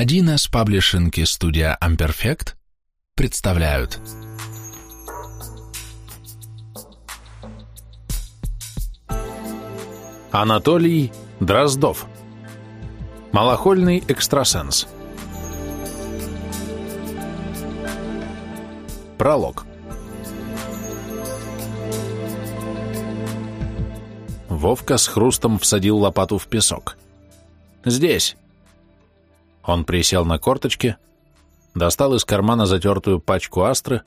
1С Паблишинг и студия Amperfect представляют Анатолий Дроздов Малохольный экстрасенс Пролог Вовка с хрустом всадил лопату в песок. «Здесь!» Он присел на корточки, достал из кармана затертую пачку астры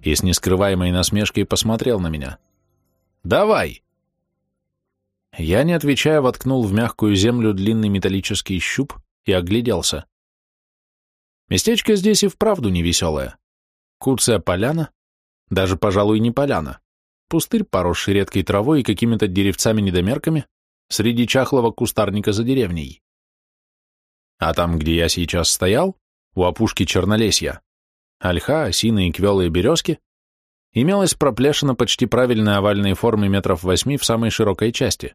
и с нескрываемой насмешкой посмотрел на меня. «Давай!» Я, не отвечая, воткнул в мягкую землю длинный металлический щуп и огляделся. Местечко здесь и вправду невеселое. Куцая поляна, даже, пожалуй, не поляна. Пустырь, поросший редкой травой и какими-то деревцами-недомерками, среди чахлого кустарника за деревней. А там, где я сейчас стоял, у опушки Чернолесья, ольха, осины и квелые березки, имелась проплешина почти правильной овальной формы метров восьми в самой широкой части.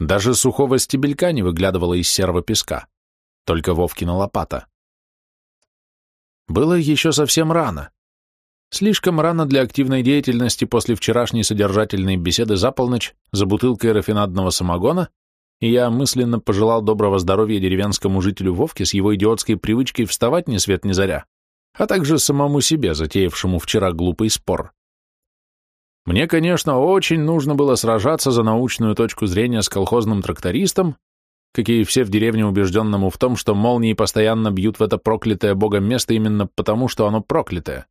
Даже сухого стебелька не выглядывало из серого песка, только Вовкина лопата. Было еще совсем рано. Слишком рано для активной деятельности после вчерашней содержательной беседы за полночь за бутылкой рафинадного самогона и я мысленно пожелал доброго здоровья деревенскому жителю Вовке с его идиотской привычкой вставать ни свет ни заря, а также самому себе, затеявшему вчера глупый спор. Мне, конечно, очень нужно было сражаться за научную точку зрения с колхозным трактористом, какие все в деревне убежденному в том, что молнии постоянно бьют в это проклятое богом место именно потому, что оно проклятое.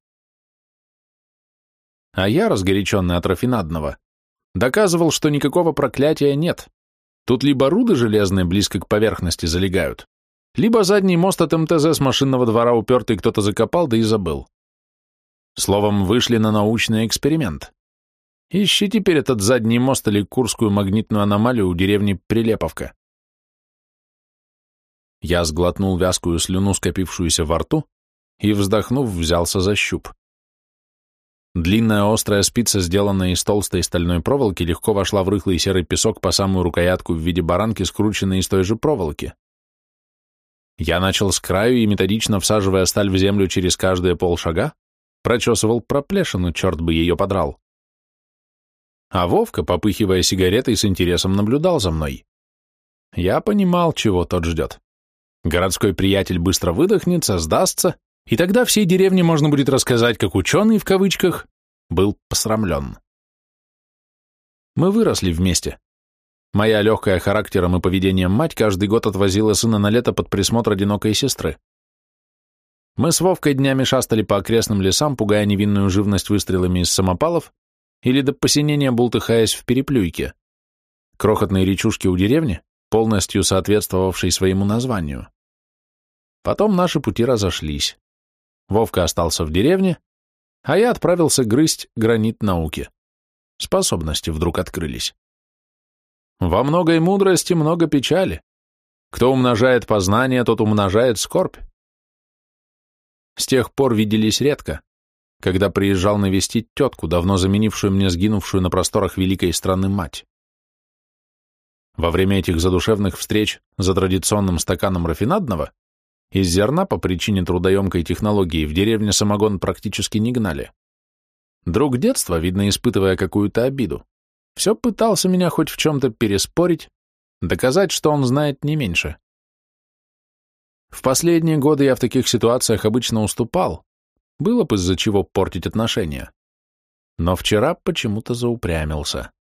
А я, разгоряченный от рафинадного, доказывал, что никакого проклятия нет, Тут либо руды железные близко к поверхности залегают, либо задний мост от МТЗ с машинного двора упертый кто-то закопал, да и забыл. Словом, вышли на научный эксперимент. Ищи теперь этот задний мост или Курскую магнитную аномалию у деревни Прилеповка. Я сглотнул вязкую слюну, скопившуюся во рту, и, вздохнув, взялся за щуп. Длинная острая спица, сделанная из толстой стальной проволоки, легко вошла в рыхлый серый песок по самую рукоятку в виде баранки, скрученной из той же проволоки. Я начал с краю и, методично всаживая сталь в землю через каждые полшага, прочесывал проплешину, черт бы ее подрал. А Вовка, попыхивая сигаретой, с интересом наблюдал за мной. Я понимал, чего тот ждет. Городской приятель быстро выдохнется, сдастся, и тогда всей деревне можно будет рассказать, как ученый, в кавычках, был посрамлен. Мы выросли вместе. Моя легкая характером и поведением мать каждый год отвозила сына на лето под присмотр одинокой сестры. Мы с Вовкой днями шастали по окрестным лесам, пугая невинную живность выстрелами из самопалов или до посинения бултыхаясь в переплюйке, крохотной речушке у деревни, полностью соответствовавшей своему названию. Потом наши пути разошлись. Вовка остался в деревне, а я отправился грызть гранит науки. Способности вдруг открылись. Во многой мудрости много печали. Кто умножает познание, тот умножает скорбь. С тех пор виделись редко, когда приезжал навестить тетку, давно заменившую мне сгинувшую на просторах великой страны мать. Во время этих задушевных встреч за традиционным стаканом рафинадного из зерна по причине трудоемкой технологии в деревне самогон практически не гнали. Друг детства, видно, испытывая какую-то обиду, все пытался меня хоть в чем-то переспорить, доказать, что он знает не меньше. В последние годы я в таких ситуациях обычно уступал, было бы из-за чего портить отношения. Но вчера почему-то заупрямился.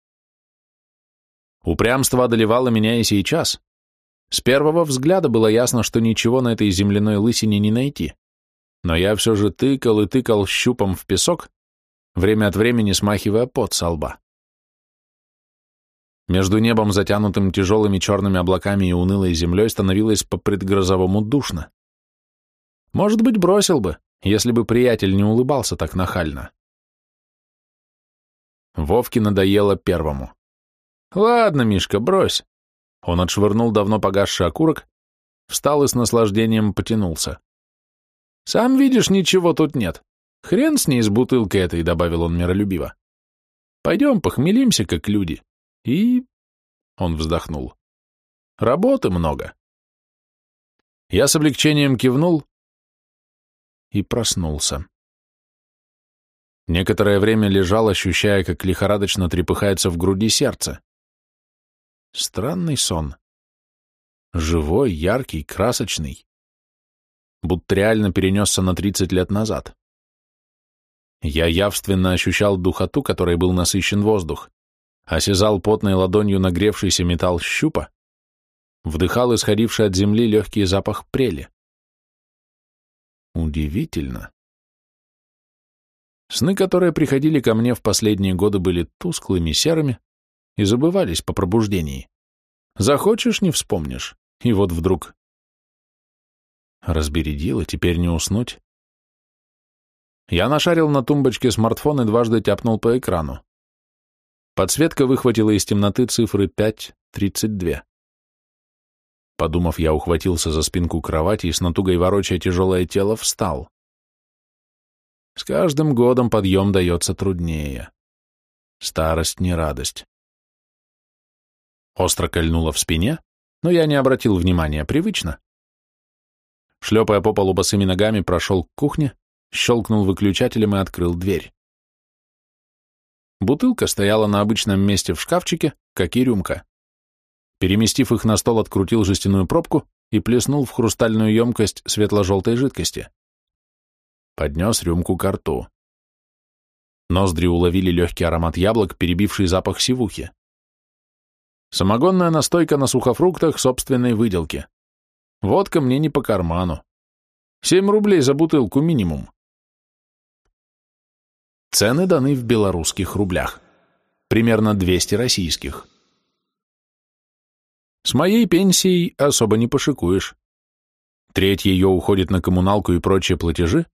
Упрямство одолевало меня и сейчас, с первого взгляда было ясно, что ничего на этой земляной лысине не найти. Но я все же тыкал и тыкал щупом в песок, время от времени смахивая пот со лба. Между небом, затянутым тяжелыми черными облаками и унылой землей, становилось по предгрозовому душно. Может быть, бросил бы, если бы приятель не улыбался так нахально. Вовке надоело первому. «Ладно, Мишка, брось. Он отшвырнул давно погасший окурок, встал и с наслаждением потянулся. «Сам видишь, ничего тут нет. Хрен с ней с бутылкой этой», — добавил он миролюбиво. «Пойдем похмелимся, как люди». И... Он вздохнул. «Работы много». Я с облегчением кивнул и проснулся. Некоторое время лежал, ощущая, как лихорадочно трепыхается в груди сердце. Странный сон. Живой, яркий, красочный. Будто реально перенесся на 30 лет назад. Я явственно ощущал духоту, которой был насыщен воздух, осязал потной ладонью нагревшийся металл щупа, вдыхал исходивший от земли легкий запах прели. Удивительно. Сны, которые приходили ко мне в последние годы, были тусклыми, серыми и забывались по пробуждении. Захочешь — не вспомнишь. И вот вдруг... Разбередило, теперь не уснуть. Я нашарил на тумбочке смартфон и дважды тяпнул по экрану. Подсветка выхватила из темноты цифры 5.32. Подумав, я ухватился за спинку кровати и с натугой ворочая тяжелое тело встал. С каждым годом подъем дается труднее. Старость не радость. Остро кольнуло в спине, но я не обратил внимания, привычно. Шлепая по полу босыми ногами, прошел к кухне, щелкнул выключателем и открыл дверь. Бутылка стояла на обычном месте в шкафчике, как и рюмка. Переместив их на стол, открутил жестяную пробку и плеснул в хрустальную емкость светло-желтой жидкости. Поднес рюмку к рту. Ноздри уловили легкий аромат яблок, перебивший запах сивухи. Самогонная настойка на сухофруктах собственной выделки. Водка мне не по карману. Семь рублей за бутылку минимум. Цены даны в белорусских рублях. Примерно 200 российских. С моей пенсией особо не пошикуешь. Треть ее уходит на коммуналку и прочие платежи.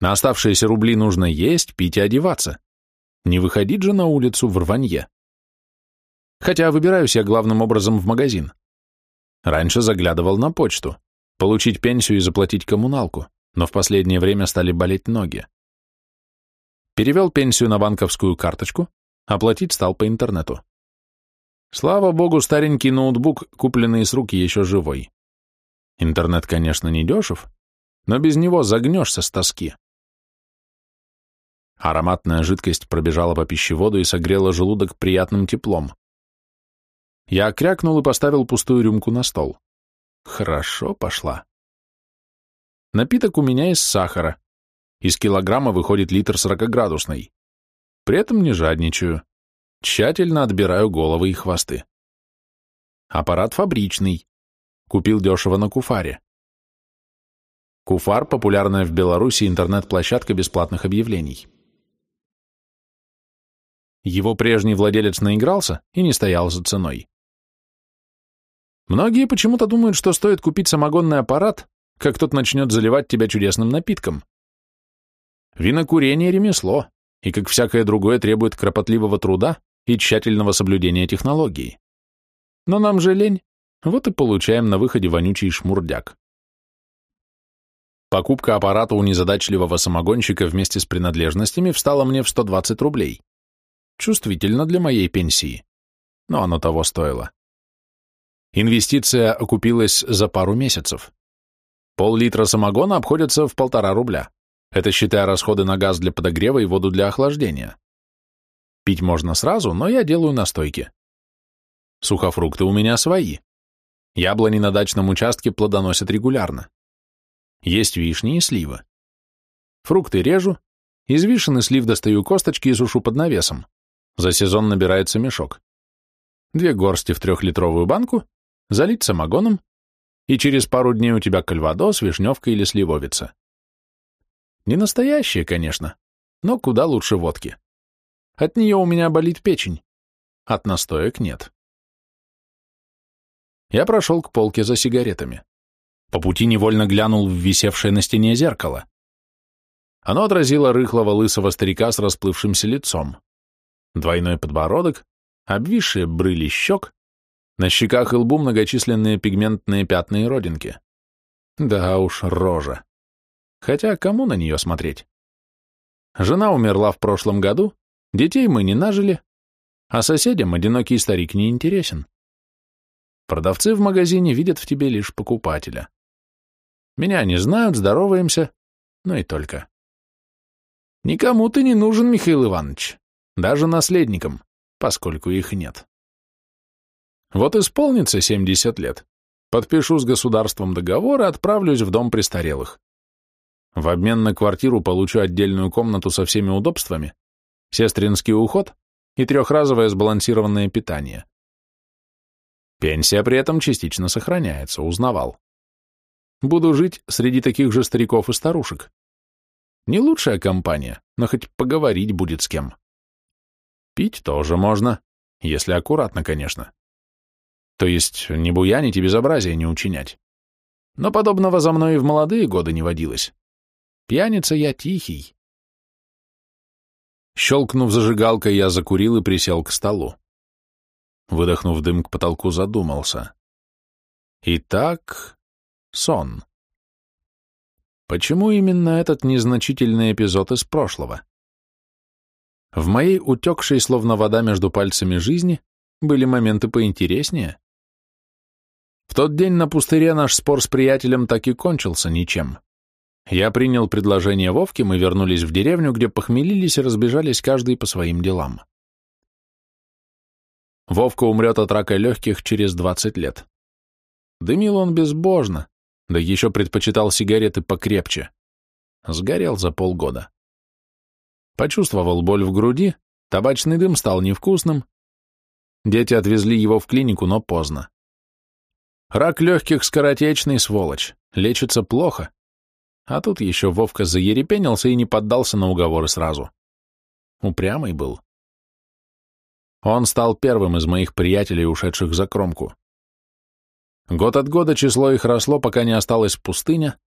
На оставшиеся рубли нужно есть, пить и одеваться. Не выходить же на улицу в рванье. Хотя выбираюсь я главным образом в магазин. Раньше заглядывал на почту, получить пенсию и заплатить коммуналку, но в последнее время стали болеть ноги. Перевел пенсию на банковскую карточку, оплатить стал по интернету. Слава богу, старенький ноутбук, купленный с руки, еще живой. Интернет, конечно, не дешев, но без него загнешься с тоски. Ароматная жидкость пробежала по пищеводу и согрела желудок приятным теплом. Я крякнул и поставил пустую рюмку на стол. Хорошо пошла. Напиток у меня из сахара. Из килограмма выходит литр сорокоградусный. При этом не жадничаю. Тщательно отбираю головы и хвосты. Аппарат фабричный. Купил дешево на Куфаре. Куфар – популярная в Беларуси интернет-площадка бесплатных объявлений. Его прежний владелец наигрался и не стоял за ценой. Многие почему-то думают, что стоит купить самогонный аппарат, как тот начнет заливать тебя чудесным напитком. Винокурение – ремесло, и, как всякое другое, требует кропотливого труда и тщательного соблюдения технологий. Но нам же лень, вот и получаем на выходе вонючий шмурдяк. Покупка аппарата у незадачливого самогонщика вместе с принадлежностями встала мне в 120 рублей. Чувствительно для моей пенсии, но оно того стоило. Инвестиция окупилась за пару месяцев. Пол-литра самогона обходится в полтора рубля. Это считая расходы на газ для подогрева и воду для охлаждения. Пить можно сразу, но я делаю настойки. Сухофрукты у меня свои. Яблони на дачном участке плодоносят регулярно. Есть вишни и сливы. Фрукты режу, из вишен и слив достаю косточки и сушу под навесом. За сезон набирается мешок. Две горсти в трехлитровую банку, залить самогоном, и через пару дней у тебя кальвадос, вишневка или сливовица. Не настоящие, конечно, но куда лучше водки. От нее у меня болит печень. От настоек нет. Я прошел к полке за сигаретами. По пути невольно глянул в висевшее на стене зеркало. Оно отразило рыхлого лысого старика с расплывшимся лицом. Двойной подбородок, обвисшие брыли щек, на щеках и лбу многочисленные пигментные пятна и родинки. Да уж, рожа. Хотя кому на нее смотреть? Жена умерла в прошлом году, Детей мы не нажили, а соседям одинокий старик не интересен. Продавцы в магазине видят в тебе лишь покупателя. Меня не знают, здороваемся, ну и только. Никому ты не нужен, Михаил Иванович, даже наследникам, поскольку их нет. Вот исполнится 70 лет, подпишу с государством договор и отправлюсь в дом престарелых. В обмен на квартиру получу отдельную комнату со всеми удобствами, сестринский уход и трехразовое сбалансированное питание. Пенсия при этом частично сохраняется, узнавал. Буду жить среди таких же стариков и старушек. Не лучшая компания, но хоть поговорить будет с кем. Пить тоже можно, если аккуратно, конечно. То есть не буянить и безобразие не учинять. Но подобного за мной и в молодые годы не водилось. Пьяница я тихий. Щелкнув зажигалкой, я закурил и присел к столу. Выдохнув дым к потолку, задумался. Итак, сон. Почему именно этот незначительный эпизод из прошлого? В моей утекшей, словно вода между пальцами жизни, были моменты поинтереснее. Тот день на пустыре наш спор с приятелем так и кончился ничем. Я принял предложение Вовки, мы вернулись в деревню, где похмелились и разбежались каждый по своим делам. Вовка умрет от рака легких через 20 лет. Дымил он безбожно, да еще предпочитал сигареты покрепче. Сгорел за полгода. Почувствовал боль в груди, табачный дым стал невкусным. Дети отвезли его в клинику, но поздно. Рак легких скоротечный, сволочь, лечится плохо, а тут еще Вовка заерепенился и не поддался на уговоры сразу. Упрямый был. Он стал первым из моих приятелей, ушедших за кромку. Год от года число их росло, пока не осталась пустыня,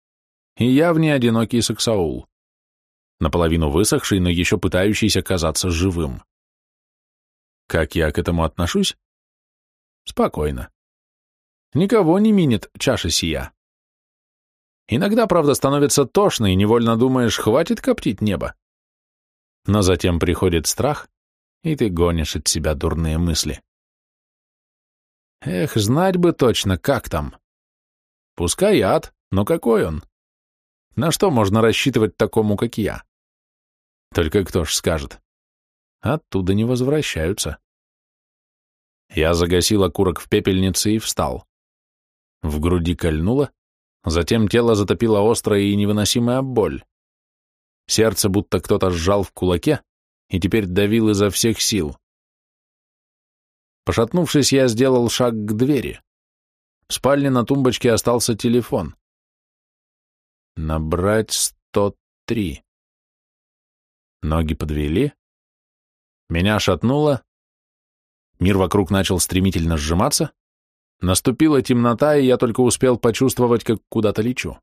и я в ней одинокий саксаул, наполовину высохший, но еще пытающийся казаться живым. Как я к этому отношусь? Спокойно. Никого не минит чаша сия. Иногда, правда, становится тошно, и невольно думаешь, хватит коптить небо. Но затем приходит страх, и ты гонишь от себя дурные мысли. Эх, знать бы точно, как там. Пускай ад, но какой он? На что можно рассчитывать такому, как я? Только кто ж скажет? Оттуда не возвращаются. Я загасил окурок в пепельнице и встал. В груди кольнуло, Затем тело затопило острая и невыносимая боль. Сердце будто кто-то сжал в кулаке и теперь давил изо всех сил. Пошатнувшись, я сделал шаг к двери. В спальне на тумбочке остался телефон. Набрать сто три. Ноги подвели. Меня шатнуло. Мир вокруг начал стремительно сжиматься. Наступила темнота, и я только успел почувствовать, как куда-то лечу.